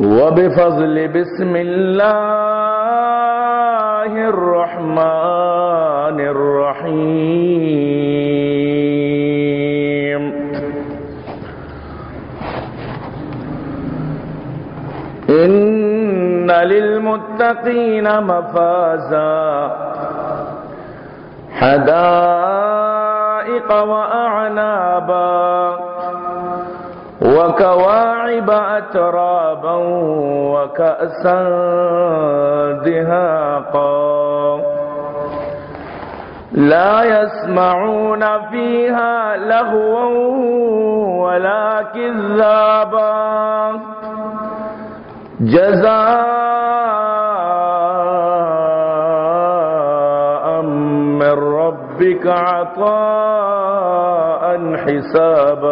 وبفضل بسم الله الرحمن الرحيم. إن للمتقين مفازا. حدائق وأعنابا. وكواعب أترابا وكأسا دهاقا. لا يسمعون فيها لغوا ولا كذابا. جزاء من ربك عطاء حسابا.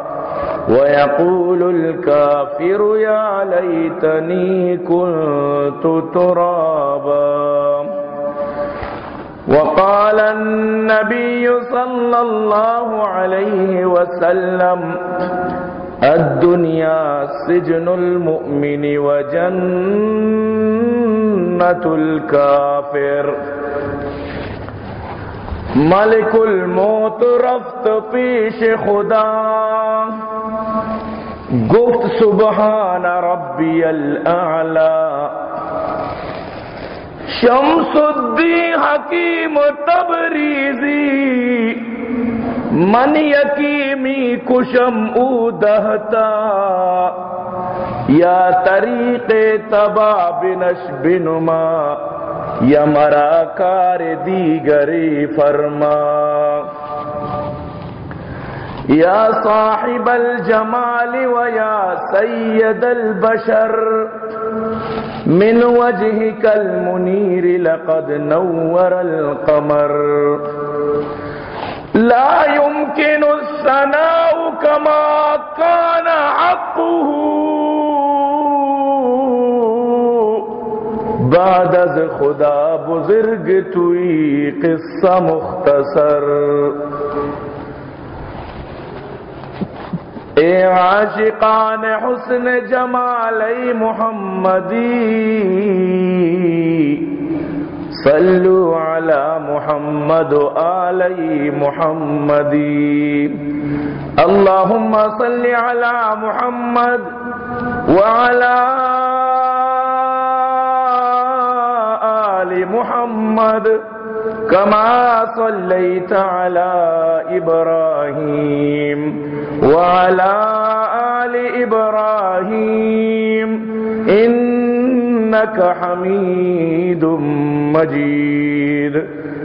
ويقول الكافر يا ليتني كنت ترابا. وقال النبي صلى الله عليه وسلم الدنيا سجن المؤمن وجنة الكافر. ملک الموت رفت پیش خدا. گفت سبحان ربی الاعلا شمس الدین حکیم تبریزی من یکیمی کشم او دہتا یا طریق تبا بنش بنما یا مرا کار دیگری فرما. یا صاحب الجمال و یا سید البشر، من وجهك المنير لقد نور القمر. لا يمكن الثناء كما كان حقه بعد از خدا بزرگ توی قصہ مختصر. اے عاشقان حسن جمالی محمدی، صلو علی محمد و آلی محمدی۔ اللہم صلی علی محمد وعلی آل محمد كما صليت على إبراهيم وعلى آل إبراهيم إنك حميد مجيد.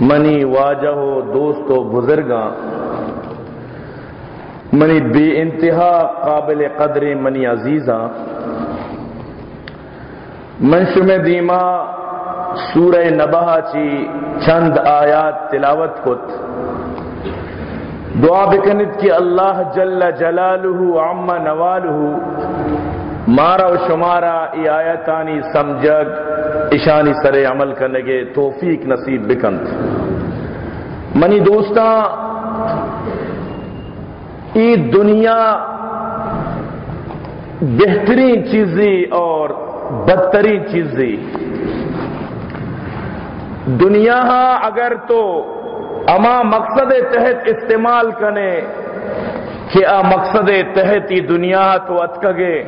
منی واجہ دوست و بزرگاں، منی بے انتہا قابل قدر منی عزیزاں منشم دیما سورہ نبہ چی چند آیات تلاوت کت۔ دعا بکنت کی اللہ جل جلالہ عم نوالہ مارا و شمارا، ای آیتانی سمجھگ اشانی سر عمل کرنے کے توفیق نصیب بکنت منی دوستاں، ای دنیا بہترین چیزیں اور بدترین چیزیں دنیا اگر تو اما مقصد تحت استعمال کرنے، کہ آ مقصد تحت ای دنیا تو اتکگے۔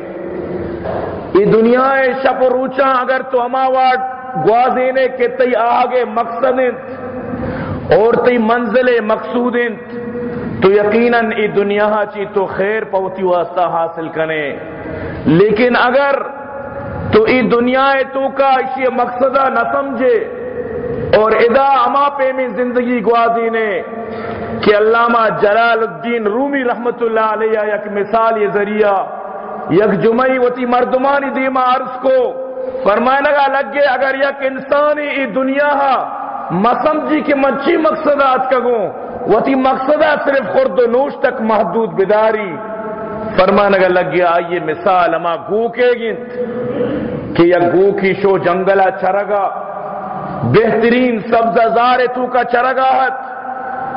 ای دنیا شپ روچا اگر تو اما واٹ گوازینے کے تی آگے مقصد اور تی منزل مقصود تو یقیناً ای دنیا چی تو خیر پوتی واسطہ حاصل کرنے۔ لیکن اگر تو ای دنیا تو کا اسی مقصدہ نہ سمجھے، اور ادا اما پہ میں زندگی گوازی نے کہ علامہ جلال الدین رومی رحمت اللہ علیہ یک مثال یہ ذریعہ یک جمعی وتی مردمانی دیما عرض کو۔ فرمانے لگا لگ اگر یک انسانی ای دنیا مسمجھی کہ منچی مقصدات کگوں؟ وتی مقصدہ صرف خورد و نوش تک محدود بداری۔ فرمانے لگا لگ گیا آئیے مثال، اما گو کے گنت کہ یک گو کی شو جنگلہ چرگا۔ بہترین سبزہ زار تو کا چرگاہت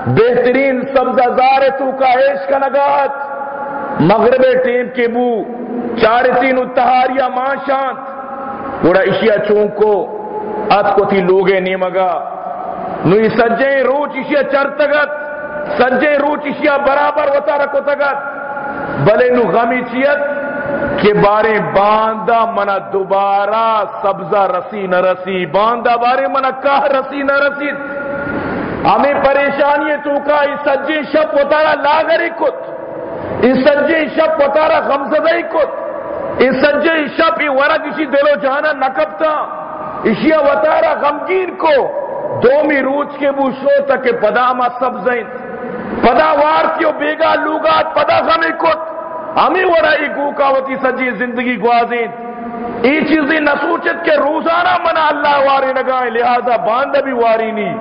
بہترین سبزہ زار تو کا عشق نگاہت مغرب ٹیم کے بو، چار تین اتہاریا ماں شانت بڑا اشیا چونکو ات کو تھی لوگے نیمگا۔ نوی سجے روچ اشیا چرتگت، سجے روچ اشیا برابر وطا رکھو تگت بلے نو غمی چیت کہ بارے باندہ منا دوبارہ سبزہ رسی نہ رسی باندہ بارے منا کاہ رسی نہ رسی۔ ہمیں پریشانی تو کا اس سجے شب وطارا لاغری کت۔ اس سجے شب وطارا غمزدہی کت. اس سجے شب یہ ورق اسی دلو جانا نکبتا اشیا وطارا غمگین کو. دومی روچ کے بو شو تک پداما سبزیں پدا وار کیوں بیگا لوگات، پدا غمی کت. ہمیں ورائی گوکاوتی سجی زندگی گوازین. ای چیزیں نہ سوچت کہ روزانہ منا اللہ واری نگائیں، لہذا باندہ بھی واری نہیں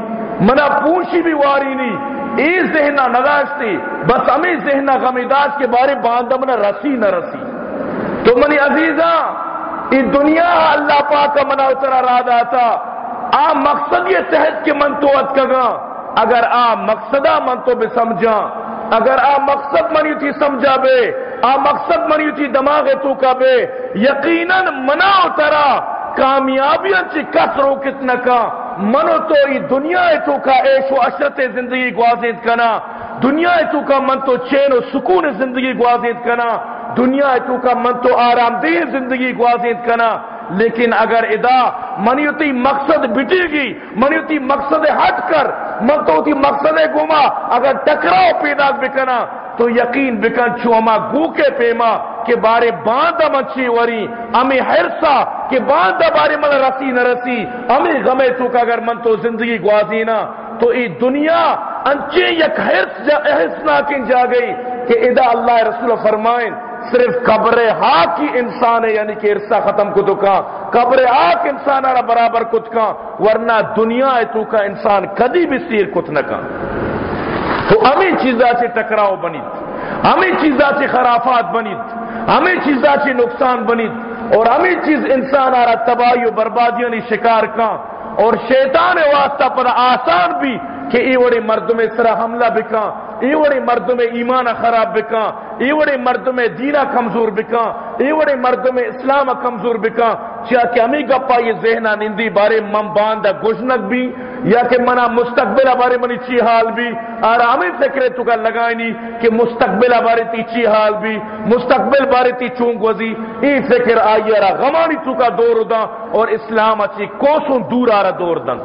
منا پونشی بھی واری نہیں ای ذہنہ نداشتی بس ہمیں ذہنہ غمیداش کے بارے باندہ منا رسی نہ رسی۔ تو منی عزیزہ ای دنیا اللہ پاک کا منا اترا رادا تھا آ مقصد یہ تحت کے من تو اتکگا اگر آ مقصدہ من تو بھی سمجھا۔ اگر آ مقصد منی تھی سمجھا بے۔ آ مقصد منی تھی دماغ تو کا بے۔ یقیناً منا اترا کامیابیاں چی کسرو کتنا کا منو تو ای دنیا تو کا عیش و عشرت زندگی گوازید کنا، دنیا تو کا من تو چین و سکون زندگی گوازید کنا، دنیا تو کا من تو آرام دہ زندگی گوازید کنا۔ لیکن اگر ادا منیوتی مقصد بٹے گی منیوتی مقصد ہٹ کر، من تو مقصد گما، اگر ٹکراؤ پیدا بکنا، تو یقین بکن چھو اما گو کے پیما کہ بارے باندہ مچھی وری، امی حرصہ کہ باندہ بارے من رسی نہ رسی امی غمے تو کا اگر من تو زندگی گوازینا تو ای دنیا انچے یک حرص جا احس ناکن جا گئی کہ ادا اللہ رسول فرمائیں صرف قبر ہاک کی انسان ہے یعنی کہ عرصہ ختم کو تو کہاں؟ قبر ہاک انسان آرہ برابر کچھ کہاں؟ ورنہ دنیا ہے تو کا انسان کدی بھی سیر کچھ نہ کہاں۔ تو ہمیں چیزا سے ٹکراؤ بنیت، ہمیں چیزا سے خرافات بنیت، ہمیں چیزا سے نقصان بنیت، اور ہمیں چیز انسان آرہ تباہی و بربادیوں نے شکار کا اور شیطان واسطہ پر آسان بھی کہ ای وڑے میں سرا حملہ بکا، ای وڑے میں ایمان خراب بکا، ای وڑے میں دینہ کمزور بکا، ای وڑے میں اسلام کمزور بکا۔ چاہ کہ ہمیں گپا یہ ذہنہ نندی بارے مم باندہ گوشنک بھی، یا کہ منا مستقبل بارے منی چی حال بھی۔ آرامی فکرے تو کا لگائنی کہ مستقبل بارے تی چی حال بھی، مستقبل بارے تی چونگ وزی۔ ای فکر آئی را غمانی تو کا دور دا، اور اسلام اچھی کوسوں دور آرہ دور دن۔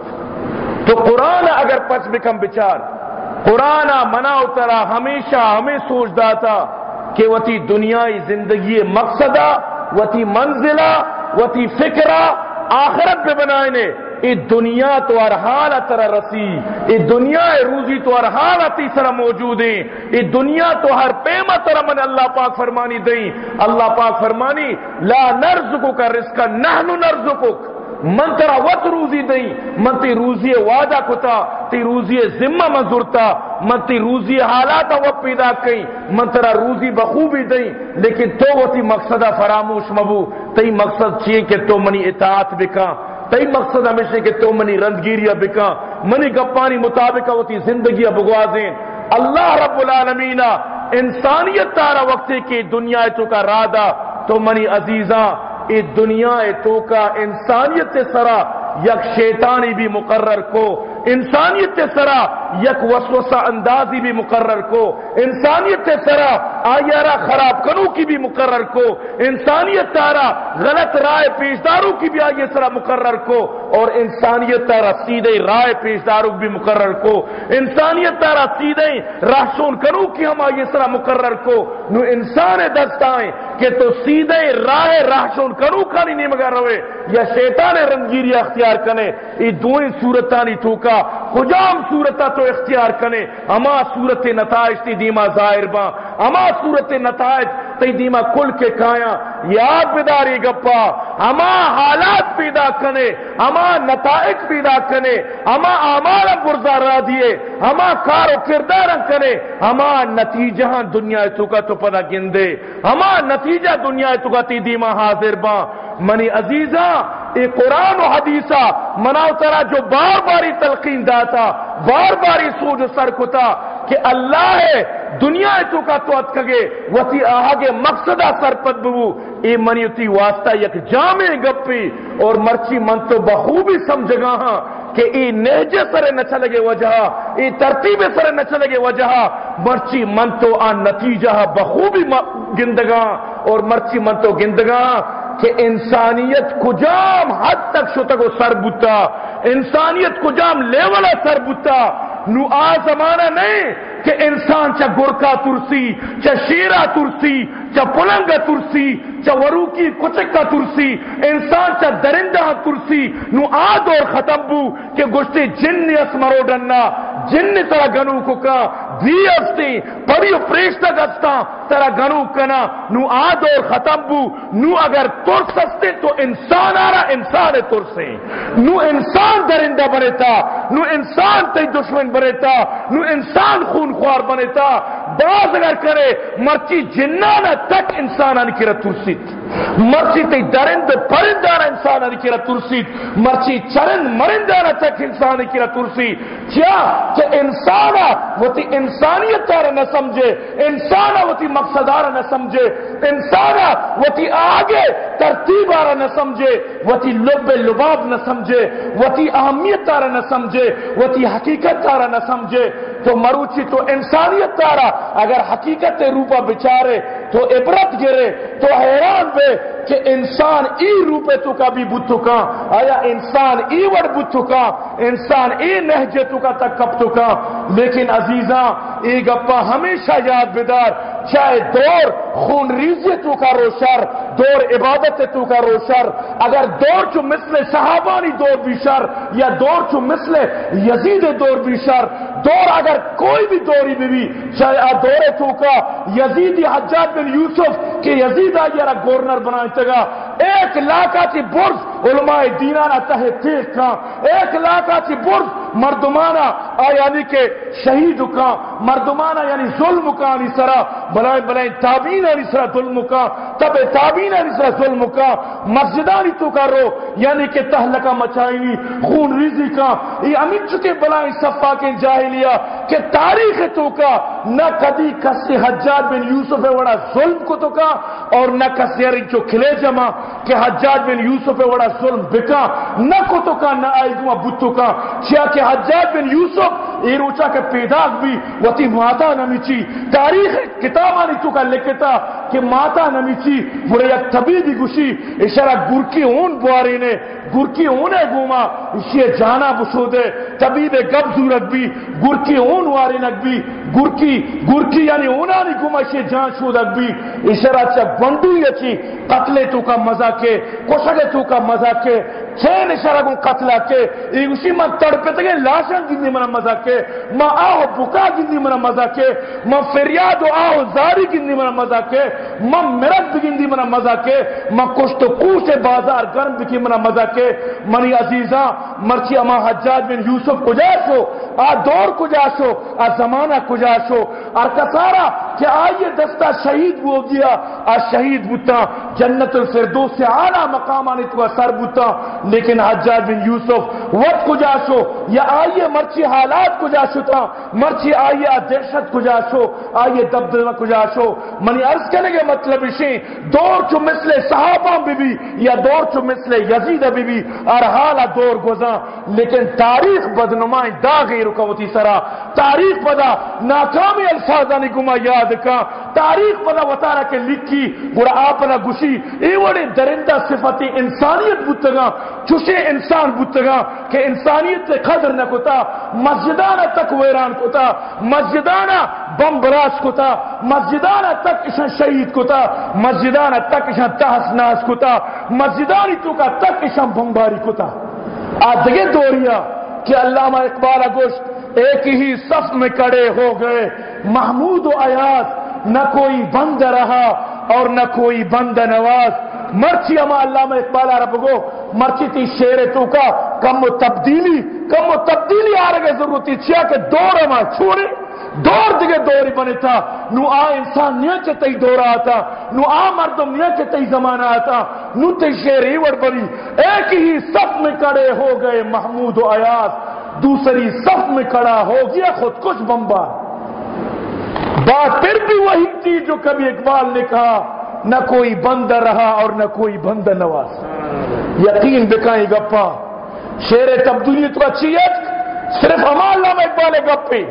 تو قرآن اگر پچ بکم بچار، قرآن منا اترا، ہمیشہ ہمیں سوچ داتا کہ وہ دنیای زندگی مقصدہ وہ منزلہ وہ تی فکرہ آخرت پہ بنائے نے، ای دنیا تو ہر حال ترا رسی، ای دنیا روزی تو ہر حال تیسرا موجود ہیں، ای دنیا تو ہر پیما ترا من اللہ پاک فرمانی دیں۔ اللہ پاک فرمانی، لا نرزقو کا رزقا نحن نرزقو من ترا وط روزی دیں من تی روزی وعدہ کتا، تی روزی ذمہ منظورتا، من تی روزی حالات وہ پیدا کئی، من ترا روزی بخوبی دیں لیکن تو وہ تی مقصدہ فراموش مبو تی مقصد چیئے کہ تو منی اطاعت بکا، تئی مقصد ہمیشہ کہ تو منی رندگیریا بکا، منی گپانی مطابق ہوتی زندگی بگوازیں اللہ رب العالمین انسانیت تارا وقت کی دنیا تو کا رادہ، تو منی عزیزاں ای دنیا تو کا انسانیت سرا یک شیطانی بھی مقرر کو، انسانیت سرا یک وسوسہ اندازی بھی مقرر کو، انسانیت سرا آیارا خراب کنو کی بھی مقرر کو، انسانیت تارا غلط رائے پیشداروں کی بھی آئیے سرا مقرر کو، اور انسانیت تارا سیدھے رائے پیشداروں بھی مقرر کو۔ انسانیت تارا سیدھے راشون کنو کی ہم آئیے سرا مقرر کو۔ نو انسان دستائیں کہ تو سیدھے رائے راشون کنو کھانی نہیں مگر روے، یا شیطان رنگیری اختیار کنے، ای دوئیں صورتانی ٹھوکا خجام صورتہ تو اختیار کنے اما صورت نتائج تی دیما ظاہر با اما صورت نتائج تی دیما کل کے کھایا۔ یاد بداری گپا۔ اما حالات پیدا کنے اما نتائج پیدا کنے اما اعمال برزا را دیے۔ اما کار و کردار کنے اما نتیجہ دنیا تو کا تو پدا گندے۔ اما نتیجہ دنیا تو کا تی دیما حاضر با منی عزیزہ اے قرآن و حدیثہ مناؤ ترا جو بار باری تلقین داتا، بار باری سوج سر کتا کہ اللہ ہے، دنیا تو کا تو اتکگے وسی آہاگے مقصدہ سر پد ببو۔ اے منی تی واسطہ یک جامع گپی اور مرچی من تو بخوبی سمجھگا ہاں کہ ای نہجے سرے نہ چلگے وجہ ای ترتیب سرے نہ چلگے وجہ، مرچی من تو آن نتیجہ بخوبی گندگاں اور مرچی من تو گندگاں کہ انسانیت کجام حد تک شتگو سر بوتا، انسانیت کجام لیولا سر بوتا۔ نو آ زمانہ نہیں کہ انسان چا گرکا ترسی، چا شیرہ ترسی، چا پلنگا ترسی، چا وروکی کچکا ترسی، انسان چا درندہ ترسی۔ نو آد اور ختم بو کہ گشتے جن اسمرو ڈننا، جن ترا گنو کو کا دی استی پڑی پریشتا گستا ترا گنو کنا، نو آد ختم بو، نو اگر تر سستے تو انسان آرا، انسان تر سے نو انسان درندہ بنتا نو انسان تی دشمن بنتا نو انسان خون خوار بنتا باز اگر کرے، مرچی جنانا تک انسان آنی کی ترسیت مرچی تی درند پرندانا انسان آنی کی ترسیت مرچی چرند مرندانا تک انسان آنی کی ترسیت کیا؟ کہ انسانا وہ تی انسانیت تارا نہ سمجھے انسانا وہ تی مقصدارا نہ سمجھے۔ انسانا وہ تی آگے ترتیب آرا نہ سمجھے وہ تی لب لباب نہ سمجھے وہ تی اہمیت تارا نہ سمجھے وہ تی حقیقت تارا نہ سمجھے، تو مروچی تو انسانیت تارا اگر حقیقت روپا بچارے، تو عبرت گرے، تو حیران بے کہ انسان ای روپے تو کا بھی بتو کا، آیا انسان ای وڑ بتو کا، انسان ای نہجے تو کا تک کب تو کا۔ لیکن عزیزاں، ای گپا ہمیشہ یاد بدار چاہے دور خون ریزی تو کا روشر دور عبادت تو کا روشر اگر دور چو مثل صحابانی دور بھی شر، یا دور چو مثل یزید دور بھی شر دور اگر کوئی بھی دوری بھی بھی چاہے آ دور تو کا یزید حجاج بن یوسف کہ یزید آئی را گورنر بنائیں تگا ایک لاکھا چی برز علماء دینانا تہ تیخ کا ایک لاکھا چی برز مردمانا یعنی کہ شہید کا مردمانہ یعنی ظلم کا انی سرا۔ بلائیں بلائیں تابین انی سرا ظلم کا۔ تب تابین انی سرا ظلم کا۔ مسجدانی تو کا رو۔ یعنی کہ تہلکہ مچائنی، خون ریزی کا۔ یہ امین چکے بلائیں صفا کے جاہل جاہلیا کہ تاریخ تو کا نہ کدی کسی حجاج بن یوسف وڑا ظلم کو تو کا اور نہ کسی جو کھلے جمع کہ حجاج بن یوسف وڑا ظلم بکا، نہ کو تو کا نہ آئی گما بتو کا چیا کہ حجاج بن یوسف، یہ روچا کے پیداک بھی، وتی ماتا نمیچی۔ تاریخ کتابانی تو کا لکھتا کہ ماتا نمیچی، بڑے یک طبیبی گوشی، اشارہ گرکی اون بواری نے، گرکی اونے گوما اسی جانا بسو دے، طبیب گب زورت بھی گرکی اون واری نک بھی گرکی گرکی یعنی اونا نہیں گوما اسی جان شودک بھی اشارہ چا گنڈو یچی قتلے تو کا مزہ کے کشگے تو کا مزہ کے، چین اشارہ کو قتلہ کے۔ یہ اسی من تڑپے تگے، لاشن گندی منا مزہ کے۔ ما آہو بکا گندی منا مزہ کے۔ ما فریاد و آہو زاری گندی منا مزہ کے۔ ما مرد گندی منا مزہ کے۔ ما کشت و کوش بازار گرم بکی منا مزہ کے۔ منی عزیزاں مرچی اما حجاج بن یوسف کجا شو؟ آ دور کجا شو آ زمانہ کجا شو اور کسارا کہ آئیے دستہ شہید ہو گیا۔ آ شہید بوتا۔ جنت الفردوس سے اعلیٰ مقام آنے تو سر بوتا۔ لیکن حجاج بن یوسف، وقت کجا شو یا آئیے مرچی حالات کجا شو تھا مرچی آئیے دہشت کجا شو آئیے دبدبہ کجا شو منی عرض کرنے کے مطلب اسی دور چو مثل صحابہ بھی بھی، یا دور چو مثل یزید بھی بھی، اور حالا دور گزا لیکن تاریخ بدنمائیں داغی رکوتی سرا تاریخ پدا ناکامی الفاظانی گما یاد کا، تاریخ پدا وطارہ کے لکھی گڑا آپنا گشی ای وڑی درندہ صفتی انسانیت بودتگا چوشے انسان بودتگا کہ انسانیت سے قدر نہ کتا، مسجدانہ تک ویران کتا، مسجدانہ بم براس کتا، مسجدانہ تک اشان شہید کتا، مسجدانہ تک اشان تحس ناس کتا، مسجدانی تو کا تک اشان بمباری کتا۔ آدھگے دوریا کہ علامہ اقبال گوشت ایک ہی صف میں کڑے ہو گئے۔ محمود و آیات نہ کوئی بند رہا اور نہ کوئی بند نواز۔ مرچی اما علامہ اقبال عرب کو، مرچی تی شیر تو کا، کم و تبدیلی، کم و تبدیلی آ رہے ضرورتی چیا کہ دور اما چھوڑے۔ دور دیگه دوری بنے تھا۔ نو آ انسان نیا چه تی دور آتا، نو آ مردم نیا چه تی زمانہ آتا، نو تی شیری ور بنی۔ ایک ہی صف میں کڑے ہو گئے محمود و آیات دوسری صف میں کڑا ہو گیا خود کچھ بمبا بات پھر بھی وہی تھی جو کبھی اقبال نے کہا، نہ کوئی بندہ رہا اور نہ کوئی بندہ نواز۔ یقین بکائیں گپا شیر تبدیلی تو اچھی ہے، صرف ہمال نام اقبال گپے۔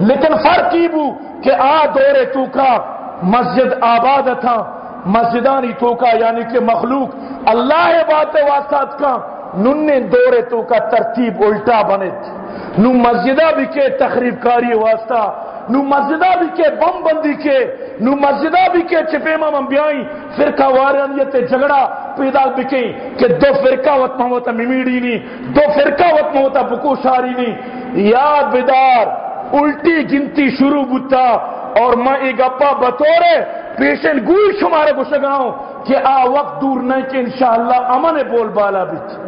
لیکن فرق کی بو کہ آ دورے تو کا مسجد آباد تھا۔ مسجدانی تو کا یعنی کہ مخلوق۔ اللہ بات واسطات کا۔ نن دورے تو کا ترتیب الٹا بنے نو مسجدہ بھی کے تخریب کاری واسطہ، نو مسجدہ بھی کے بم بندی کے، نو مسجدہ بھی کے چپیما ممبیائی فرقہ واریانیت جھگڑا پیدا بکیں کہ دو فرقہ وط محموتا ممیڑی نہیں دو فرقہ وط محموتا بکو شاری نہیں یاد بیدار، الٹی گنتی شروع بتا اور میں ایک اپا بطورے پیشن گوئی شمارے کو سگاؤں کہ آ وقت دور نہیں کہ انشاءاللہ امن بول بالا بیت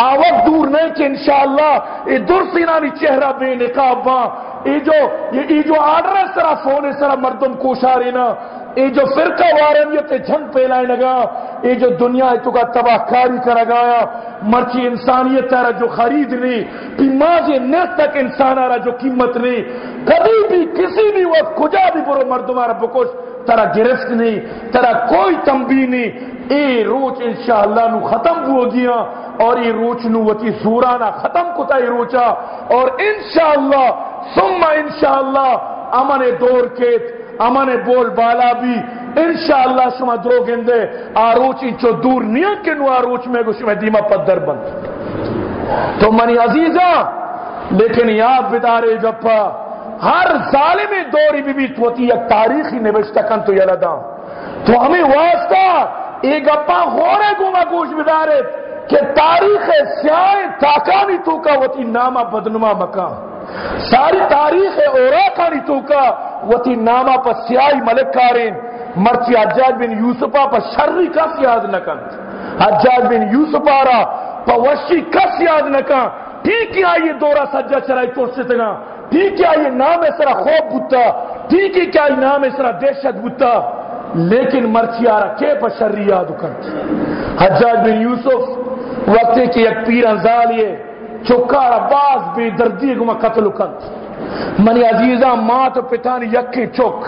آ وقت دور نہیں کہ انشاءاللہ یہ در سینانی چہرہ بے نقاب باں یہ جو یہ جو آرڈر سرا فون سرا مردم کوشاری نا۔ یہ جو فرقہ وارنیت جھنگ پھیلائے لگا۔ یہ جو دنیا ہے تو کا تباہ کاری کر گایا۔ مرچی انسانیت تارا جو خرید نہیں پیماز نیت تک انسان آرہ جو قیمت نہیں کبھی بھی کسی بھی وقت کجا بھی برو مردم آرہ بکوش۔ ترا گرفت نہیں، ترا کوئی تنبی نہیں۔ اے روچ انشاءاللہ نو ختم ہو گیا اور یہ روچ نو وتی زورانا ختم کتا یہ روچا اور انشاءاللہ، ثم انشاءاللہ، امن دور کیت، امن بول بالا بھی۔ انشاءاللہ شما درو گندے آروچ انچو دور نیا کنو آروچ میں گوش میں دیما پدر بند۔ تو منی عزیزہ، لیکن یاد بدارے گپا ہر ظالم دوری بھی بھی توتی یک تاریخی نوشتہ کن تو یلدا تو ہمیں واسطہ، ایک گپا غورے گوما گوش بدارے کہ تاریخ سیاہ تاکانی تو کا وتی نامہ بدنما مکان ساری تاریخ اورا کانی تو کا وتی نامہ پر سیاہی ملک کارین۔ مرچی حجاج بن یوسفا پر شرری کس یاد نکن حجاج بن یوسف آرا پر وشی کس یاد نکن ٹھیک ہی آئیے دورہ سجا چرائی تو سے تگا ٹھیک ہے یہ نام اسرا خوف بتا ٹھیک ہے کیا یہ نام اسرا دہشت بتا لیکن مرچی آرہ کے پشری یاد کنت حجاج بن یوسف وقت کی ایک پیر انزالیے چکارا باز بے دردی گما قتل کنت منی عزیزہ ماں تو پتانی یکی چک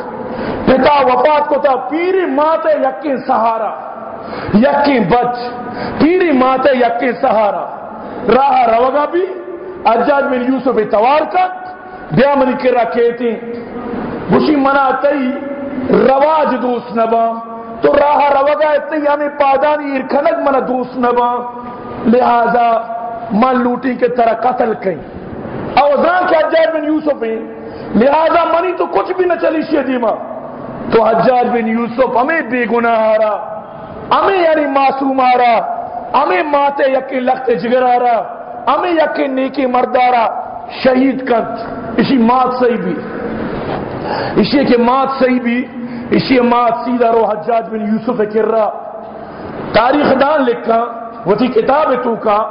پتا وفات کو تا پیری ماں تے یکی سہارا یکی بچ پیری ماں تے یکی سہارا راہ روگا بھی اجاج بن یوسف توار کت بیا منی کرا کہتی بشی منا تئی رواج دوس نبا۔ تو راہ روگا اتنی ہمیں پادانی ارکھنک منا دوس نبا۔ لہذا من لوٹی کے طرح قتل کئی اوزان کے حجاج بن یوسف ہیں۔ لہذا منی تو کچھ بھی نہ چلی شیئے دیما تو حجاج بن یوسف ہمیں بے گناہ آ رہا ہمیں یعنی معصوم آ رہا ہمیں ماتے یقین لگتے جگر آ رہا ہمیں یقین نیکی مرد آ رہا شہید کنت اسی مات صحیح بھی۔ اسی کے مات صحیح بھی، اسی مات سیدھا رو حجاج بن یوسف کر رہا تاریخ دان لکھا، وہ تھی کتاب تو کا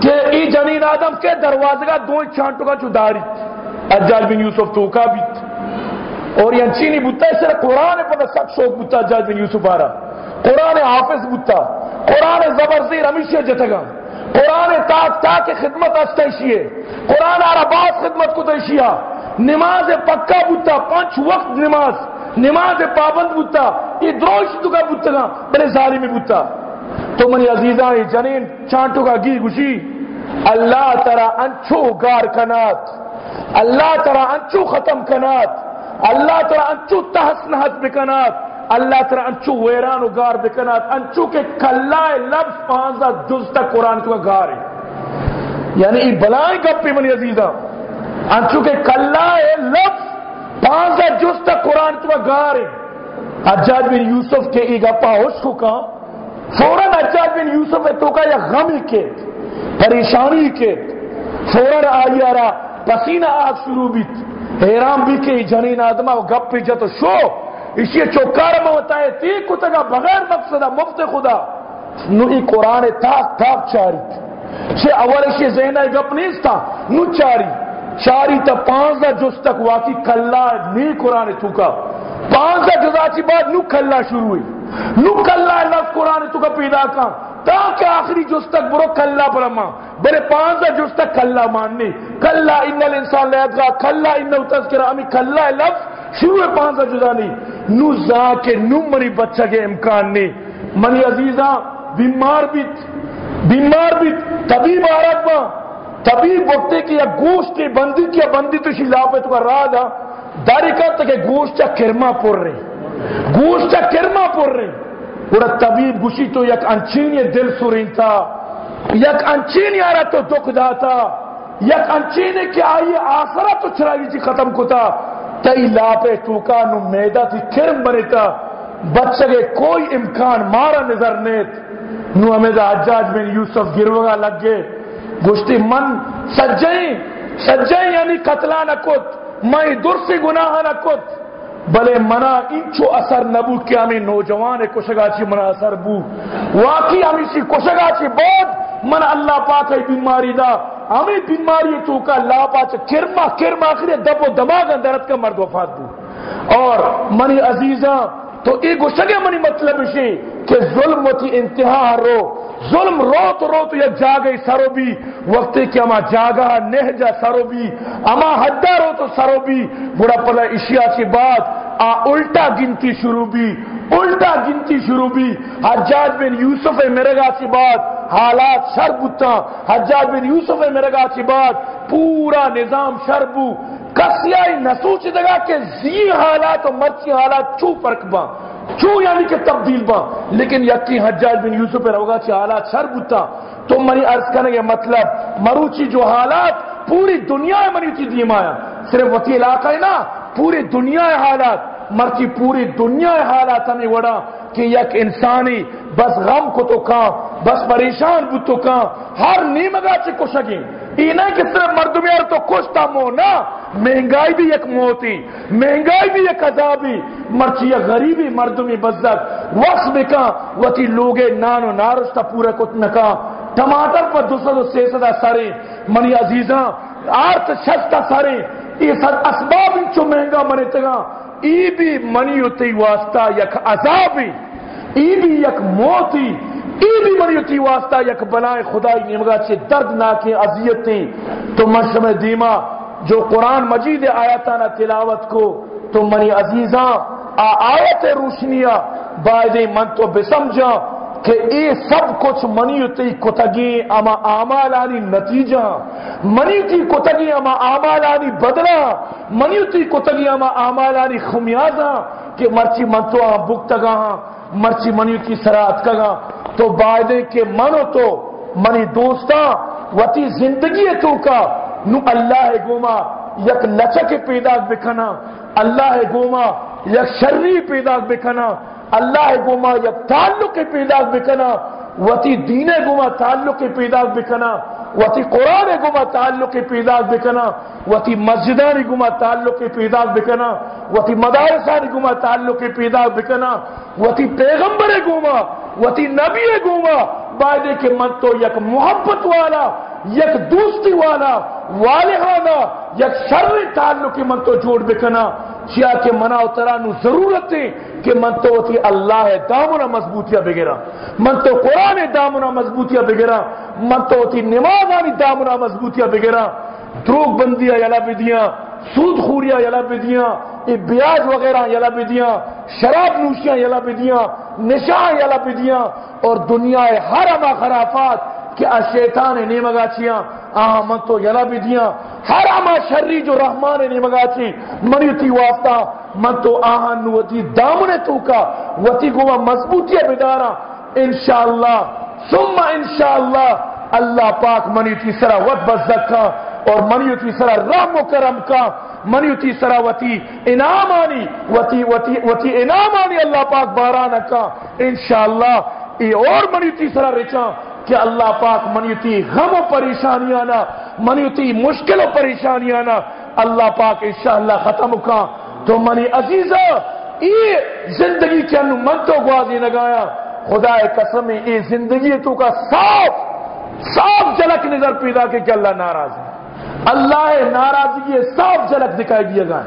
کہ ای جنین آدم کے دروازے کا دو چھانٹوں کا چوداری۔ حجاج بن یوسف تو کا بھی۔ اور یہ چینی بتا ہے، صرف قرآن پر سب شوق بتا حجاج بن یوسف آ رہا قرآن حافظ بتا قرآن زبر زبرزیر ہمیشہ جتگا۔ قرآن تاک تاک خدمت استیشیے قرآن عرباس خدمت کو دیشیا نماز پکا بتا پانچ وقت نماز نماز پابند بتا یہ دروش تو کا بتا بڑے ظالمی بتا تو منی عزیزاں جنین چانٹو کا گی گشی اللہ ترا انچو گار کنات، اللہ ترا انچو ختم کنات، اللہ ترا انچو تحس نحس بکنات۔ اللہ ترا انچو ویران گار بکنات انچو کے کلائے لفظ پانزہ جز تک قرآن کا گار ہے۔ یعنی ای بلائیں گپی منی عزیزاں انچو کے کلائے لفظ پانزہ جز تک قرآن کا گار ہے۔ حجاج بن یوسف کے ای گپا ہوش کو کہاں فوراً حجاج بن یوسف تو کا یا غم کے، پریشانی کے۔ فوراً آئی آرا پسینہ آگ شروع بیت حیرام بھی کے جنین آدمہ گپ پی جا تو شو۔ اسی چوکار میں ہوتا ہے، تی کتگا بغیر مقصدہ مفت خدا۔ نو ای قرآن تاک تاک چاری چھے اول اسی زینہ گپ نہیں تھا نو چاری۔ چاری تا پانزہ جس تک واقعی کلا نی قرآن تو کا پانزہ جزا چی بعد نو کلا شروع ہوئی۔ نو کلا لفظ قرآن تو کا پیدا کا تاکہ آخری جس تک برو کلا برما۔ بڑے پانزہ جس تک کلا ماننی۔ کلا ان الانسان لیدگا کلا انہو تذکرہ، امی کلا لفظ شروع پانزہ جزا نہیں نو زا کے نو منی بچہ کے امکان نہیں۔ منی عزیزاں بیمار بیت بیمار بیت طبیب آرد با طبیب وقتے کی یا گوشت کی بندی کی بندی تو شیلا پہ تو کا راہ دا داری کرتا کہ گوشت چا کرما پور رہی گوشت چا کرما پور رہی اور طبیب گوشی تو یک انچینی دل سورین تھا۔ یک انچینی آرہ تو دکھ داتا یک انچینی کی آئی آخرہ تو چرائی جی ختم کتا تئی لاپے توکا نو میدہ تھی کرم بنیتا بچہ کے کوئی امکان مارا نظر نیت۔ نو ہمیدہ حجاج بن یوسف گروگا لگ گئے گوشتی من سجائیں سجائیں یعنی قتلہ نہ کت میں در سے گناہ نہ کت۔ بلے منا انچو اثر نبو کیا ہمیں نوجوان کشگاچی منا اثر بو واقعی ہمیں سی کشگاچی بعد من اللہ پاک ہے بیماری دا۔ ہمیں بیماری تو کا اللہ پاک کرما کرما آخری دب و دماغ اندرت کا مرد وفات بو اور منی عزیزاں، تو ایک گوشگے منی مطلب اسی کہ ظلم تی انتہا رو۔ ظلم رو تو رو یک جاگئی سرو بھی وقت کہ اما جاگا نہ جا سرو بھی اما حدہ رو تو سرو بھی بڑا پلا اشیاء کی بات آ الٹا گنتی شروع بھی۔ الٹا گنتی شروع بھی۔ حجاج بن یوسف میرے گا سی بات حالات شر بتا حجاج بن یوسف میرے گا بات، پورا نظام شربو کسیائی نسوچ دگا کہ زی حالات و مرچی حالات چو فرق با چو یعنی کہ تبدیل با لیکن یکی حجاج بن یوسف پر چی حالات شر بتا تو منی عرض کرنے گے مطلب مروچی جو حالات پوری دنیا منی چی دیم آیا صرف وطی علاقہ ہے نا، پوری دنیا حالات۔ مرچی پوری دنیا حالات ہمیں وڑا کہ یک انسانی بس غم کو تو کہاں بس پریشان بود تو کہاں ہر نیمگا چی کشگیں اینا کہ صرف مردمی اور تو کشتا مونا مہنگائی بھی یک موتی، مہنگائی بھی یک عذابی، مرچی یا غریبی مردمی بزدک وقت بکا وطی لوگے نانو نارشتا پورا کت نکا ٹماٹر پر دو سو سی سدا سارے، منی عزیزاں، آرت شستا سارے یہ سب اسباب انچو مہنگا منے تگا ای بھی منی اتی واسطہ یک عذابی، ای بھی یک موتی، ای بھی منی اتی واسطہ یک بلائیں خدای نمگا چھے دردناکی عذیتیں تو مشم دیما، جو قرآن مجید آیاتانا تلاوت کو، تو منی عزیزاں، آ آیت روشنیا بائدے من تو بسمجھا کہ اے سب کچھ منی تی کتگی اما آمالانی نتیجہ منی تی کتگی اما آمالانی بدلا منی تی کتگی اما آمالانی خمیازہ کہ مرچی من تو بکتگا ہاں مرچی منی تی سرات کگا تو بائدے کہ منو تو منی دوستا وتی زندگی تو کا، نو اللہ گوما یک لچک پیدا بکنا اللہ گوما یک شرری پیدا بکنا اللہ گما یک تعلق پیدا بکنا، وتی دین گما تعلق پیدا بکنا، وتی قرآن گما تعلق پیدا بکنا، وتی مسجدان گما تعلق پیدا بکنا، وتی مدارسان گما تعلق پیدا بکنا، وتی پیغمبر گما، وتی نبی گما بائدے کے من تو یک محبت والا یک دوستی والا والہانا یک شر تعلق من تو جوڑ بکنا۔ چیا کہ منا اترا نو ضرورت ہے کہ من تو تھی اللہ ہے دامنا مضبوطیاں بگیرا۔ من تو قرآن دامنا مضبوطیاں بگیرا۔ من تو تھی نماز آنی دامنا مضبوطیاں بگیرا۔ دروگ بندیاں یلا بدیاں سود خوریاں یلا بدیاں بیاج وغیرہ یلا بدیاں شراب نوشیاں یلا بدیاں نشاں یلا بدیاں اور دنیا ہر اما خرافات کہ شیطان نیمگا چیاں آہا من تو یلا بھی دیاں ہر اما شری جو رحمان نیمگا چی منی تی واسطہ من تو آہا نوتی دامنے تو کا وتی گوا مضبوطی بدارا انشاءاللہ ثم انشاءاللہ اللہ پاک منی تی سرا ود بزدکا اور منی تی سرا رحم و کرم کا۔ منی تی سرا وتی انعام آنی وتی, وتی, وتی انعام آنی اللہ پاک بارانہ کا۔ انشاءاللہ ای اور منی تی سرا رچاں۔ کہ اللہ پاک منیتی غم و پریشانیاں نا منیتی مشکل و پریشانیاں اللہ پاک انشاءاللہ ختم کا تو منی عزیزہ یہ زندگی کے انو من تو گوازی نگایا؟ خدا قسم یہ زندگی تو کا صاف صاف جلک نظر پیدا کہ اللہ ناراض ہے۔ اللہ ناراضگی صاف جلک دکھائی دیا گا۔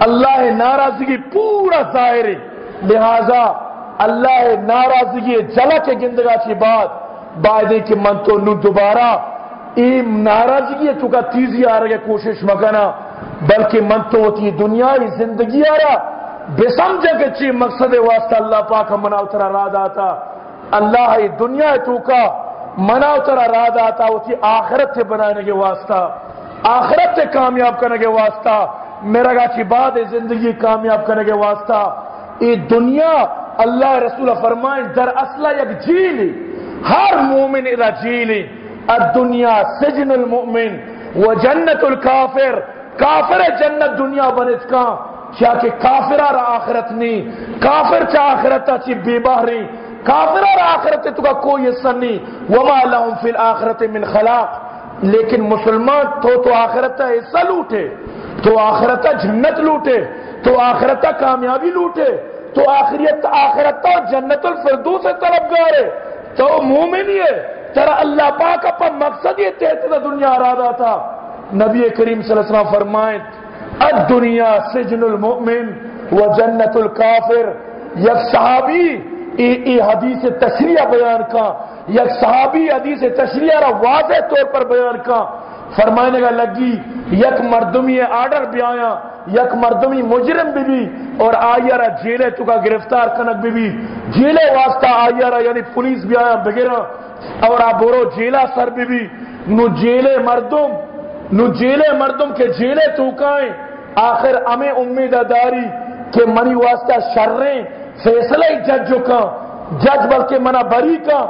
اللہ ناراضگی پورا ظاہر ہے۔ لہذا اللہ ناراضگی جلک گندگا کی بات بائدے کہ من تو نو دوبارہ ایم ناراضگی ہے چکا تیزی آ رہا ہے کوشش مکنا بلکہ من تو ہوتی دنیا ہی زندگی آ رہا بے سمجھا کہ چی مقصد واسطہ اللہ پاک منا اترا راد آتا اللہ ہی دنیا تو کا منا اترا راد آتا ہوتی آخرت سے بنانے کے واسطہ آخرت سے کامیاب کرنے کے واسطہ میرا گا چی بعد زندگی کامیاب کرنے کے واسطہ یہ دنیا اللہ رسول فرمائیں در اصلہ یک جیلی. ہر مومن رجیلی، الدنیا سجن المؤمن و جنت الکافر، کافر جنت دنیا بنت کا کیا کہ کافر را آخرت نہیں کافر چا آخرت چی بے بہری کافر را آخرت تو کا کوئی حصہ نہیں وما لهم فی الاخرت من خلاق۔ لیکن مسلمان تو تو آخرت حصہ لوٹے، تو آخرت جنت لوٹے، تو آخرت کامیابی لوٹے، تو آخریت آخرت جنت الفردوس طلب گارے تو مومن یہ ترا اللہ پاک اپنا مقصد یہ تحت دنیا ارادہ تھا۔ نبی کریم صلی اللہ علیہ وسلم فرمائیں الدنیا سجن المؤمن و جنت الکافر۔ یک صحابی ای, ای حدیث تشریح بیان کا۔ یک صحابی حدیث تشریح را واضح طور پر بیان کا۔ فرمانے کا لگی، یک مردمی آرڈر بھی آیا، یک مردمی مجرم بھی بھی، اور آئیا رہا جیلے تو کا گرفتار کنک بھی بھی. جیلے واسطہ آئیا رہا یعنی پولیس بھی آیا بگیرا اور آپ بورو جیلہ سر بھی بھی. نو جیلے مردم، نو جیلے مردم کے جیلے تو کائیں. آخر ہمیں امید داری کہ منی واسطہ شرریں فیصلہ جج کا جج بلکہ منا بری کا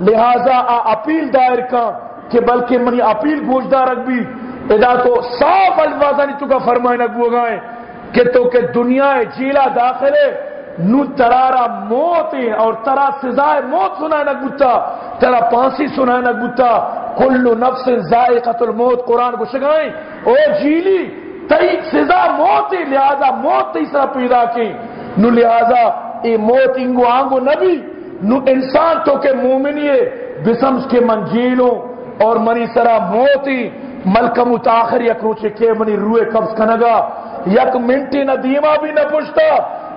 لہذا آ اپیل دائر کا کہ بلکہ منی اپیل گوشدار رکھ بھی ادا تو صاف الفاظ نہیں چکا فرمائے نگو گائیں کہ تو کہ دنیا جیلا داخلے، نو ترارا موت ہے اور ترا سزائے موت سنائے نگوتا ترا پانسی سنائے نگوتا کل نفس ذائقت الموت قرآن کو شگائیں۔ او جیلی تی سزا موت ہے، لہذا موت تیسرا پیدا کی۔ نو لہذا اے موت انگو آنگو نبی، نو انسان تو کہ مومنی ہے، بسمس کے من جیلوں اور منی سرا موتی ملک متاخر یک روچے کے منی روئے قبض کنگا، یک منٹی نہ دیما بھی نہ پوچھتا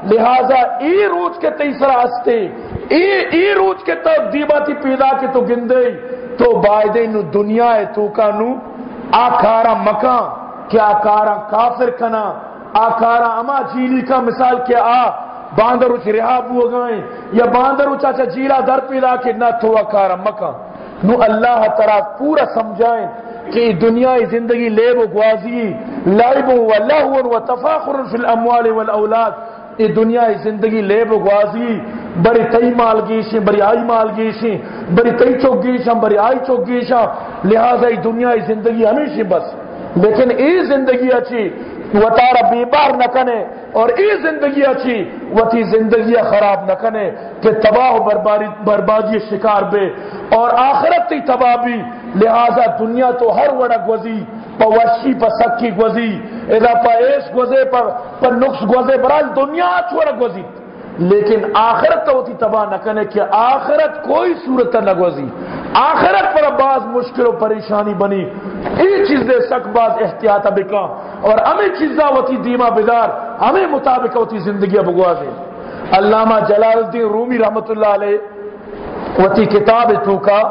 لہذا ای روچ کے تیسرا ہستے ای ای روچ کے تب دیما تی پیدا کے تو گندے تو بائدے نو دنیا ہے تو کا نو آکارا مکان کیا آکارا کافر کنا، آکارا اما جیلی کا مثال کیا آ، باندر اچھ رہاب ہو گئے یا باندر اچھ اچھا جیلا در پیدا کے نہ تو آکارا مکان نو اللہ تعالی پورا سمجھائیں کہ دنیا زندگی لیب و گوازی لائب و لہو و تفاخر فی الاموال والاولاد۔ یہ دنیا زندگی لیب و گوازی، بڑی تئی مال گیشیں، بڑی آئی مال گیشیں، بڑی تئی چوک گیشاں، بڑی آئی چوک گیشاں۔ لہذا یہ دنیا زندگی ہمیشہ بس۔ لیکن ای زندگی اچھی و تارا بیبار نہ کنے اور ای زندگی اچھی و زندگی خراب نہ کنے کہ تباہ و بربادی شکار بے اور آخرت تی تباہ بھی لہذا دنیا تو ہر وڑا گوزی پا وشی پا سکی گوزی اذا پا ایش گوزے پا, پا نقص گوزے برال دنیا چھوڑا گوزی۔ لیکن آخرت تو ہوتی تباہ نہ کنے کہ آخرت کوئی صورت نہ گوزی۔ آخرت پر بعض مشکل و پریشانی بنی۔ یہ چیزیں سک بعض احتیاط بکا۔ اور ہمیں چیزاں ہوتی دیما بیدار ہمیں مطابق ہوتی زندگی بگوازے علامہ جلال الدین رومی رحمت اللہ علیہ وتی کتاب تو کا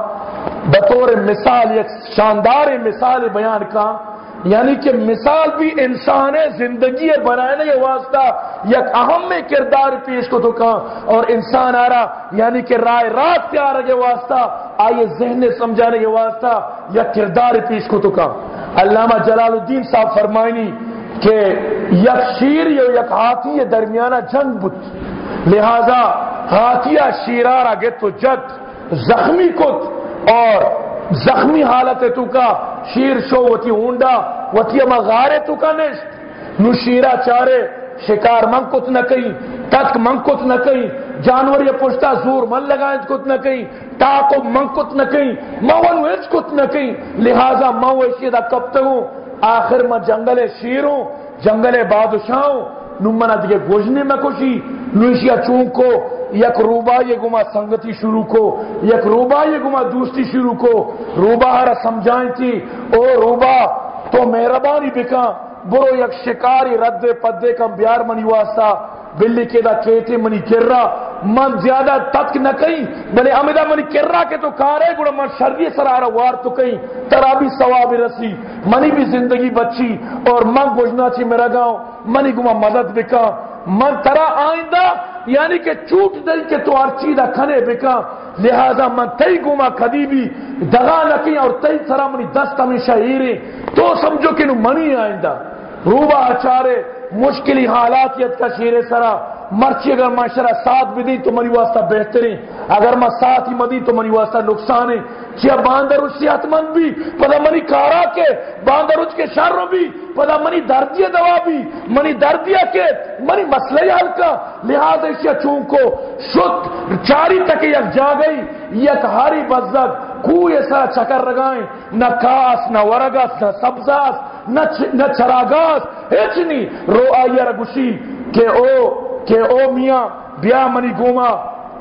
بطور مثال، ایک شاندار مثال بیان کا۔ یعنی کہ مثال بھی انسان زندگی بنانے کے واسطہ یک اہم میں کردار پیش کو تو کہاں اور انسان آ رہا یعنی کہ رائے رات آ رہے واسطہ، آئیے ذہن سمجھانے کے واسطہ یا کردار پیش کو تو کہاں علامہ جلال الدین صاحب فرمائنی کہ یک شیر یا یک ہاتھی درمیانہ جنگ بت لہذا ہاتھیا شیرارا گے تو جد زخمی کت اور زخمی حالت تو کا شیر شو، وتی اونڈا، وتی اما غارے تو کا نشت۔ نو شیرا چارے، شکار من کت نہ کئی تک من کت نہ کئی جانور یہ پوچھتا زور من لگائیں کت نہ کئی تاکو من کت نہ کئی مون ویچ کت نہ کئی لہذا مو ویشی دا کب تگوں آخر میں جنگل شیروں جنگل بادشاہوں نمنا دیگه گوجنے میں کشی نوشیا چون کو، یک روبا یہ گما سنگتی شروع کو، یک روبا یہ گما دوستی شروع کو۔ روبا ہر سمجھائیں تھی، او روبا، تو مہربانی بکا برو یک شکاری رد پدے کا بیار منی واسطہ۔ بلی کے دا کہتے منی کر رہا من زیادہ تک نہ کہیں۔ بلے امیدہ منی کر رہا کہ تو کارے گوڑا من شرگی سرارا وار تو کہیں۔ ترا بھی ثواب رسی، منی بھی زندگی بچی۔ اور من گوشنا چی میرا گاؤں، منی گما مدد بکا۔ من ترا آئندہ یعنی کہ چوٹ دل کے تو ارچی دا کھنے بکا۔ لہذا من تئی گما کدی بھی دغا نکی اور تئی سرا منی دست ہمیشہ ہیرے۔ تو سمجھو کہ نو منی آئندہ۔ روبا اچارے، مشکلی حالاتیت کا شیر سرا۔ مرچی اگر معاشرہ ساتھ بھی دی تو منی واسطہ بہترین اگر میں ساتھ ہی مدی تو منی واسطہ نقصان ہے چیا باندر اس صحت مند بھی، پدا منی کارا کے، باندر اس کے شر بھی، پدا منی دردی دوا بھی، منی دردیا کے، منی مسئلہ حل کا۔ لہذا اسیا چون کو شد، چاری تک یک جا گئی، یک ہاری بزد کوئی ایسا چکر رگائیں، نہ کاس، نہ ورگاس نہ سبزاس نہ چراگاس ہیچ نہیں رو آئی رگوشی کہ او کہ او میاں، بیا منی گوما،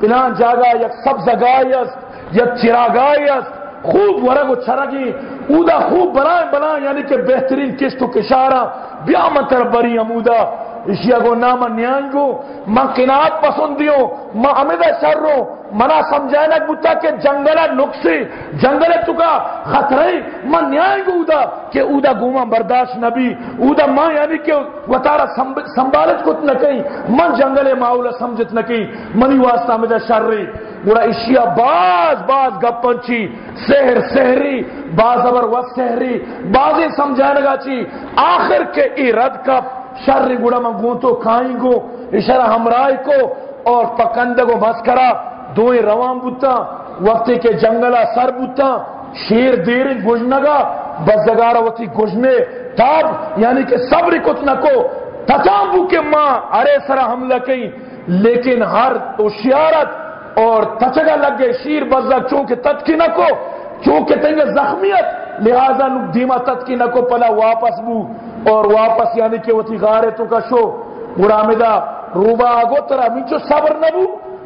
پلان جاگا، یک سبز گائیس یک چراگائیس خوب ورگ و چرگی اودا خوب بنائیں بنائیں یعنی کہ بہترین کشت و کشارہ، بیا منتر بری امودا اشیا گو نام نیان گو من قناعت پسندیوں، من امیدہ شر رو منا سمجھائنا بتا کہ جنگلہ نقصی، جنگلہ چکا خطرے من نیان گو دا کہ اودا گوما برداشت نبی اودا ماں یعنی کہ وطارہ سنبالت کت نہ نکی من جنگلے معاولہ سمجھت نہ نکی منی واسطہ امیدہ شر ری گوڑا اشیا باز باز گپنچی سہر سہری باز ابر وقت سہری بازی سمجھائنا گا چی، آخر کے ای رد کپ شر گڑا میں گوں تو کھائیں گو، اشارہ ہمراہ کو اور پکند کو بس کرا دوئے روان بوتا وقتی کے جنگلا سر بوتا شیر دیر گجنگا بس جگارا وقتی گجنے تاب یعنی کہ صبر کت نکو تتام بو کے ماں ارے سرا حملہ کئی لیکن ہر اشیارت اور تچگا لگ گئے شیر بزا چونکہ تتکی نکو چونکہ تنگے زخمیت، لہذا نک دیما تتکی نکو پلا واپس بو۔ اور واپس یعنی کہ وہ تھی تو کا شو۔ مرامدہ روبا آگو ترا منچو صبر نبو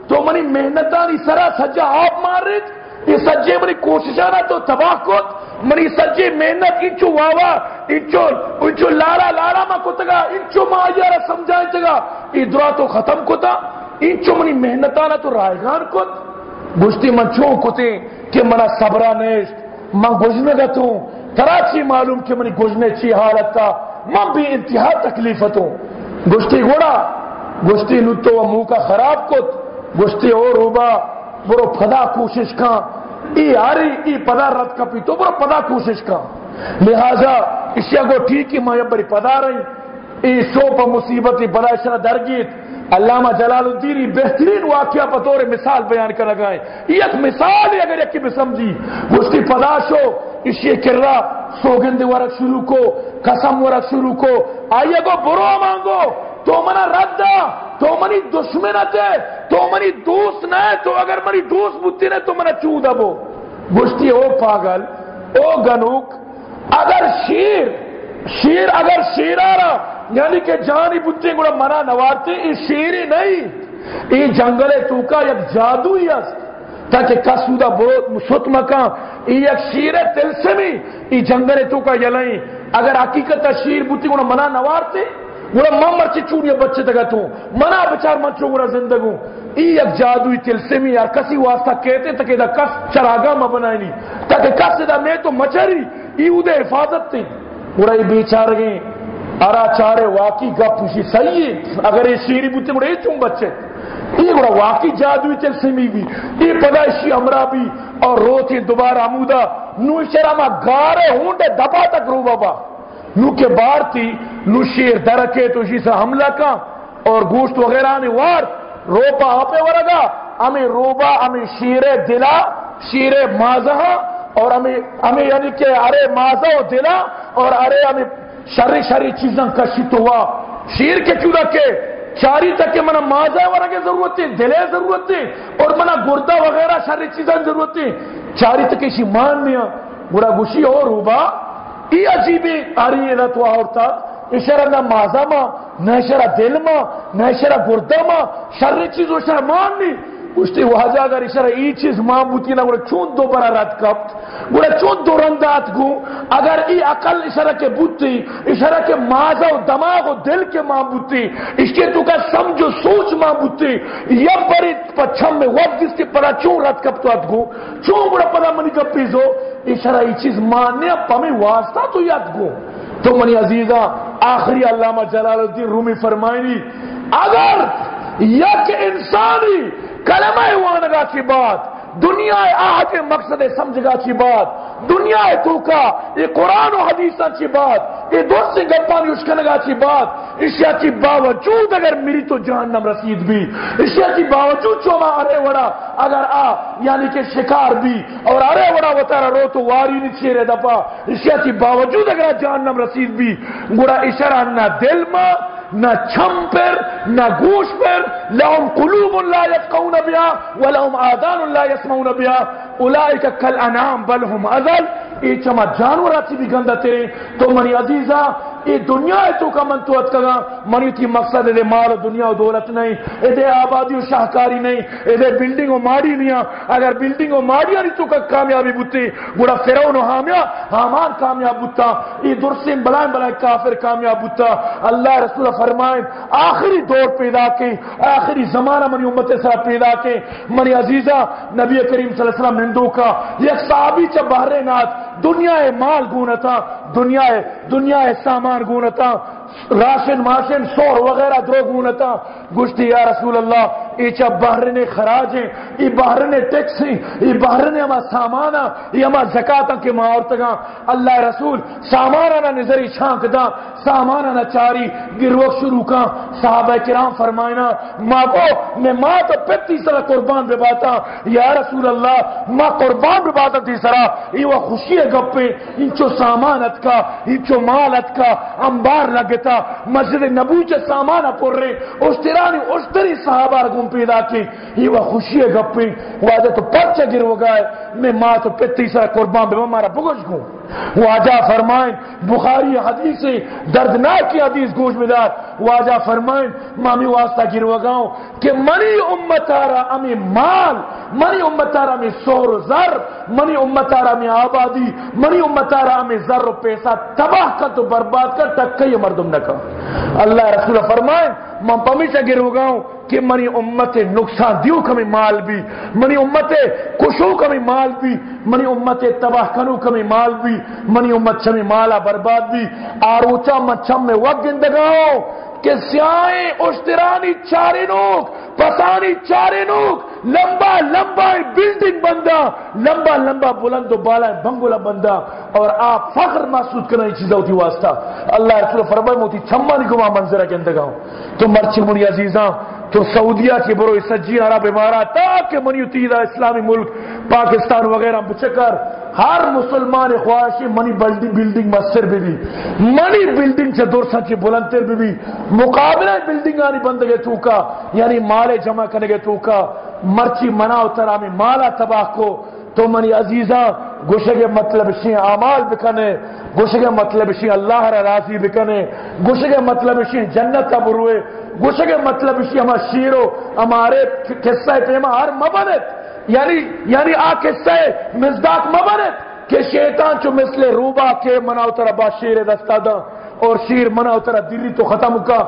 تو منی محنتانی سرا سجا آپ مار رہے یہ سجے منی کوششانا تو تباہ کت، منی سجے محنت انچو واوا، انچو انچو لارا لارا ما کتگا، انچو ما آیارا سمجھائیں چگا ای درا تو ختم کتا، انچو منی محنتانا تو رائگان کت۔ گشتی من چون کتے کہ منا صبرہ نیشت من گجنے گا تو تراچی معلوم کہ منی گجنے چی حالت تا، من بھی انتہا تکلیفتوں۔ گشتی گوڑا، گشتی نتو و منہ کا خراب کت۔ گشتی اور روبا، برو پدا کوشش کا ای آری ای پدا رد کپی، تو برو پدا کوشش کا لہذا اشیا کو ٹھیک ہی میں بری پدا رہی۔ ای سو سوپ مصیبت پدا اشرا درگیت۔ علامہ جلال الدین بہترین واقعہ بطور مثال بیان کر لگائیں ایک مثال ہے اگر یکی بسمجھی اس کی پداش ہو اسی کرا سوگند ورک شروع کو، قسم ورک شروع کو۔ آئیے کو برو مانگو، تو منا رد دا۔ تو منی دشمنت ہے تو منی دوست نہ ہے، تو اگر منی دوست بتی نہ تو منا چودہ بو گشتی او پاگل، او گنوک، اگر شیر شیر اگر شیر آ رہا یعنی کہ جانی بتی گوڑا منا نوارتے یہ شیری نہیں یہ جنگل تو یک جادو ہی ہے تاکہ کسودہ بہت مست مکان یہ یک شیر تلسمی یہ جنگل تو یلائیں اگر حقیقت شیر بتی گوڑا منا نوارتے گوڑا ماں مرچی چونی بچے تگا تو منا بچار منچو گوڑا زندگوں۔ ای یک جادوی تلسمی یار، کسی واسطہ کہتے تکے دا کس چراغا ما بنائی نہیں تاکہ کس دا میں تو مچری ای او دے حفاظت تی گوڑا ای بیچار گئے ارا چارے واقعی گپ پوچھی۔ صحیح ہے، اگر یہ شیری بوتے گوڑا یہ چون بچے۔ یہ گوڑا واقعی جادوی تلسمی بھی۔ یہ پدائشی امرا بھی۔ اور روتی دوبارہ عمودہ نو شرما گارے ہونڈے دبا تک رو بابا۔ نو کے بار تھی نو شیر درکے تو جی اسی سے حملہ کا اور گوشت وغیرہ نے وار، روپا آپے ورگا ہمیں روبا ہمیں شیر دلا شیر مازہ اور ہمیں ہمیں یعنی کہ ارے مازہ و دلا اور ارے ہمیں شری شری چیزاں کشت ہوا شیر کے کیوں رکھے؟ چاری تک کہ منا مازہ ورگے ضرورت ہے دلے ضرورت ہے اور منا گردہ وغیرہ شری چیزاں ضرورت ہے چاری تک اسی مان نیا گڑا گوشی اور روبا۔ ای عجیبی آری اینا تو آورتا. اشارہ نہ مازا ما نہ اشارہ دل ما نہ اشارہ گردہ ما. شر چیز شرمان اشارہ نہیں گوشتی واجہ اگر اشارہ ای چیز مان بوتی نا گوڑا چون دو برا رد کپت گوڑا چون دو رندات گو اگر ای اقل اشارہ کے بوتی اشارہ کے مازا و دماغ و دل کے مان بوتی اس کے تو کا سمجھ و سوچ مان بوتی یا بری پچھم میں وقت جس کے پڑا چون رد کپتو ات گو چون گوڑا پڑا منی کپیزو اشارہ ای چیز ماننے پمی واسطہ تو یاد گو تو منی عزیزہ آخری علامہ جلال الدین رومی فرمائنی اگر یک انسانی کلمہ وانگا کی بات، دنیا آہد مقصد سمجھگا کی بات، دنیا تو کا یہ قرآن و حدیثہ کی بات، یہ دوست سے گپانی اشکنگا کی بات، اشیاء کی باوجود اگر میری تو جہنم رسید بھی، اشیاء کی باوجود چوما ارے وڑا، اگر آ یعنی کہ شکار بھی، اور ارے وڑا وطارا رو تو واری نہیں چیرے دپا اشیاء کی باوجود اگر جہنم رسید بھی گوڑا اشارہ نہ دل ماں نہ چھم پر، نہ گوش پر، لهم قلوب لا يفقهون بها ولهم آذان لا يسمعون بها اولئک کل انام بل هم اذل ای چما جانوراتی بھی گندہ تیرے۔ تو منی عزیزہ یہ دنیا ہے تو کا من تو منی تھی مقصد دے مال و دنیا و دولت نہیں۔ اے دے آبادی و شاہکاری نہیں۔ اے دے بلڈنگ و ماڑی نہیں ہاں۔ اگر بلڈنگ و ماڑی نہیں تو کا کامیابی بوتے گوڑا فیرون و حامیا حامان کامیاب بوتا۔ یہ درسیم بلائیں بلائیں کافر کامیاب بوتا۔ اللہ رسول فرمائیں، آخری دور پیدا کے آخری زمانہ منی امت سے پیدا کے منی عزیزہ، نبی کریم صلی اللہ علیہ وسلم نندو کا۔ یک صحابی چا بحر نات، دنیا مال گونتا دنیا ہے دنیا ہے سامان گونتا راشن ماشن سور وغیرہ درو گونتا گشتی، یا رسول اللہ ایچا بحرن خراج ہیں ای بحرن ٹیکس ای بحرن اما سامانا، ای اما زکاة کے ماورتگا اللہ رسول سامانا نا نظری چھانک دا سامانا نا چاری گروک شروع کا۔ صحابہ کرام فرمائنا ماں کو میں ماں تو پتی سرا قربان بے باتا یا رسول اللہ ماں قربان بے باتا تھی ای وہ خوشی گپے انچو سامانت کا انچو مالت کا، انبار لگتا مسجد نبو چ سامان پر رہے اشترانی اشتری صحابہ رگوں پیدا کی۔ یہ وہ خوشی گپی، واجہ تو پرچہ گر ہو گئے، میں ماں تو پتی سرا قربان بے مارا بگوش گوں۔ واجہ فرمائیں، بخاری حدیث سے دردناک کی حدیث گوش بدار واجہ فرمائیں، مامی واسطہ گرو گاؤں کہ منی امتارا امی مال، منی امتارا امی سور و زر، منی امتارا امی آبادی، منی امتارا امی زر و پیسہ تباہ کر تو برباد کر تک مردم نہ کر اللہ رسول فرمائیں، من پمیشہ گرو گاؤں کہ منی امت نقصان دیو کمی مال بھی، منی امت کشو کمی مال بھی، منی امت تباہ کنو کمی مال بھی، منی امت چمی مالا برباد بھی۔ آروچا من میں وقت گندگاؤں کہ سیائیں اشترانی چاری نوک پسانی چاری نوک، لمبا لمبا بلڈنگ بندہ، لمبا لمبا بلند و بالا بنگولا بندہ۔ اور آپ فخر محسوس کرنا یہ چیزیں ہوتی واسطہ۔ اللہ رسول فرمائے موتی چھما نہیں گوا منظرہ کے اندگاؤں تو مرچی منی عزیزاں تو سعودیہ کی برو سجی عرب امارات، تاکہ منی تیدہ اسلامی ملک، پاکستان وغیرہ بچکر ہر مسلمان خواہشی منی بلڈنگ مستر بھی بھی منی بلڈنگ سے دور سچی بلندر بھی بھی مقابلہ بلڈنگ آنی بند گئے تو یعنی مالے جمع کرنے گئے تو کا۔ مرچی منا اترا میں مالا تباہ کو۔ تو منی عزیزاں گوشے کے مطلب شی اعمال بکنے گوشے کے مطلب شی اللہ را راضی بکنے گوشے کے مطلب شی جنت کا بروے گوشے کے مطلب شی ہما شیرو، ہمارے قصہ پیما ہر مبنت یعنی یعنی آ قصہ مزداق مبنت، کہ شیطان چو مثل روبا کے مناو ترا با شیر دستا دا، اور شیر مناو ترا دلی تو ختم کا۔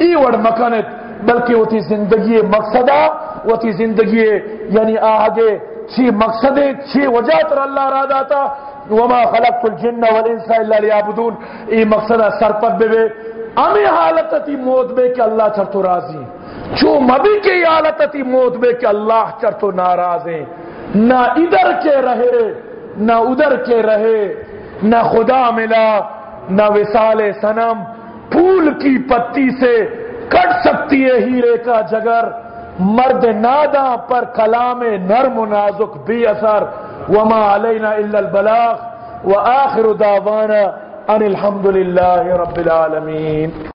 ای وڑ مکانت، بلکہ وہ تھی زندگی مقصدہ، وہ تھی زندگی یعنی آگے چی مقصد چی وجہ تر اللہ را داتا۔ وما خلقت الجن والانس الا ليعبدون۔ ای مقصد سر پر بے امی حالت تی موت بے کہ اللہ چر تو راضی چو مبی کی حالت تی موت بے کہ اللہ چر تو ناراض ہیں۔ نہ ادھر کے رہے، نہ ادھر کے رہے۔ نہ خدا ملا، نہ وصال سنم پھول کی پتی سے کٹ سکتی ہے ہیرے کا جگر۔ مرد نادا پر کلام نرم و نازک بھی اثر۔ وما علينا إلا البلاغ وآخر دعوانا أن الحمد لله رب العالمين.